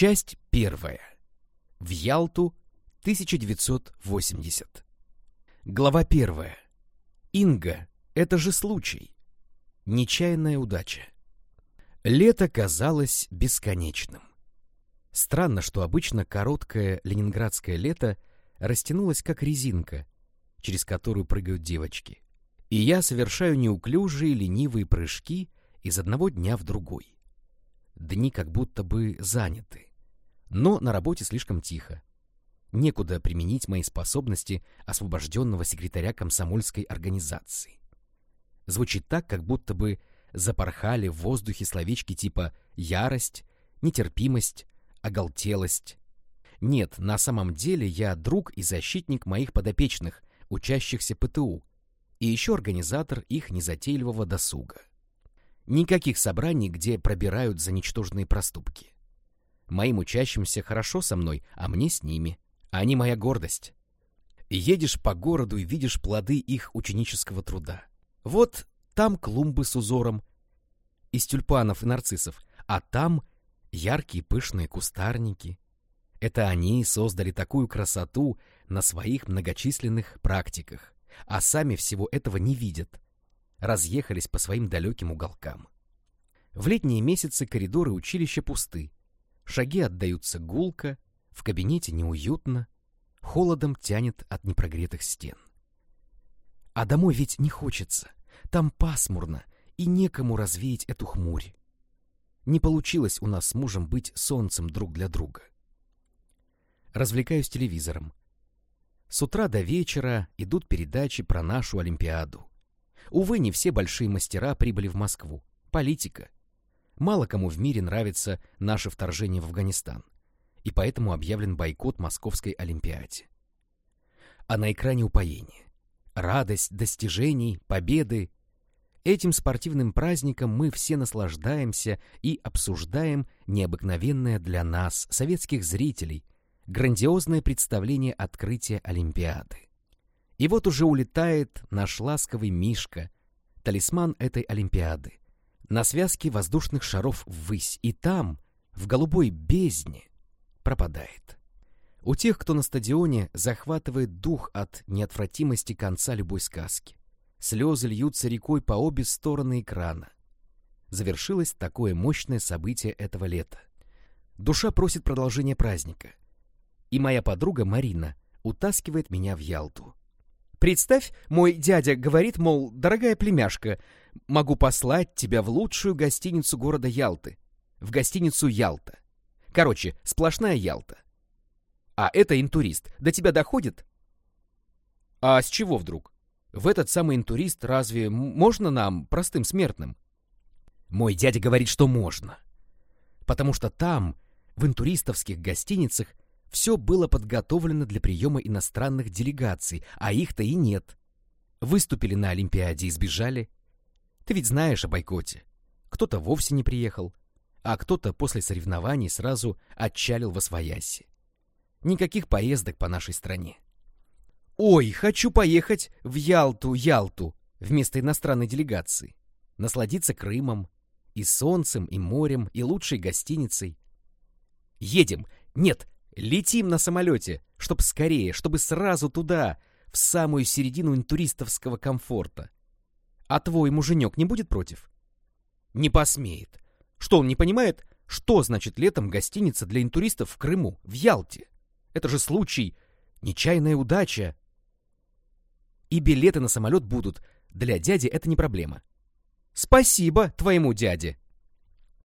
Часть первая. В Ялту, 1980. Глава первая. Инга, это же случай. Нечаянная удача. Лето казалось бесконечным. Странно, что обычно короткое ленинградское лето растянулось как резинка, через которую прыгают девочки. И я совершаю неуклюжие ленивые прыжки из одного дня в другой. Дни как будто бы заняты. Но на работе слишком тихо. Некуда применить мои способности освобожденного секретаря комсомольской организации. Звучит так, как будто бы запорхали в воздухе словечки типа «ярость», «нетерпимость», «оголтелость». Нет, на самом деле я друг и защитник моих подопечных, учащихся ПТУ, и еще организатор их незатейливого досуга. Никаких собраний, где пробирают за ничтожные проступки. Моим учащимся хорошо со мной, а мне с ними. Они моя гордость. Едешь по городу и видишь плоды их ученического труда. Вот там клумбы с узором из тюльпанов и нарциссов, а там яркие пышные кустарники. Это они создали такую красоту на своих многочисленных практиках, а сами всего этого не видят. Разъехались по своим далеким уголкам. В летние месяцы коридоры училища пусты. Шаги отдаются гулко, в кабинете неуютно, холодом тянет от непрогретых стен. А домой ведь не хочется. Там пасмурно, и некому развеять эту хмурь. Не получилось у нас с мужем быть солнцем друг для друга. Развлекаюсь телевизором. С утра до вечера идут передачи про нашу Олимпиаду. Увы, не все большие мастера прибыли в Москву. Политика. Мало кому в мире нравится наше вторжение в Афганистан. И поэтому объявлен бойкот Московской Олимпиаде. А на экране упоение. Радость, достижений, победы. Этим спортивным праздником мы все наслаждаемся и обсуждаем необыкновенное для нас, советских зрителей, грандиозное представление открытия Олимпиады. И вот уже улетает наш ласковый Мишка, талисман этой Олимпиады, на связке воздушных шаров ввысь, и там, в голубой бездне, пропадает. У тех, кто на стадионе, захватывает дух от неотвратимости конца любой сказки. Слезы льются рекой по обе стороны экрана. Завершилось такое мощное событие этого лета. Душа просит продолжения праздника. И моя подруга Марина утаскивает меня в Ялту. Представь, мой дядя говорит, мол, дорогая племяшка, могу послать тебя в лучшую гостиницу города Ялты. В гостиницу Ялта. Короче, сплошная Ялта а это интурист, до тебя доходит? А с чего вдруг? В этот самый интурист разве можно нам, простым смертным? Мой дядя говорит, что можно. Потому что там, в интуристовских гостиницах, все было подготовлено для приема иностранных делегаций, а их-то и нет. Выступили на Олимпиаде и сбежали. Ты ведь знаешь о бойкоте. Кто-то вовсе не приехал, а кто-то после соревнований сразу отчалил во свояси. Никаких поездок по нашей стране. Ой, хочу поехать в Ялту, Ялту, вместо иностранной делегации. Насладиться Крымом, и солнцем, и морем, и лучшей гостиницей. Едем! Нет, летим на самолете, чтоб скорее, чтобы сразу туда, в самую середину интуристовского комфорта. А твой муженек не будет против? Не посмеет. Что, он не понимает, что значит летом гостиница для интуристов в Крыму, в Ялте? Это же случай, нечаянная удача. И билеты на самолет будут. Для дяди это не проблема. Спасибо твоему дяде.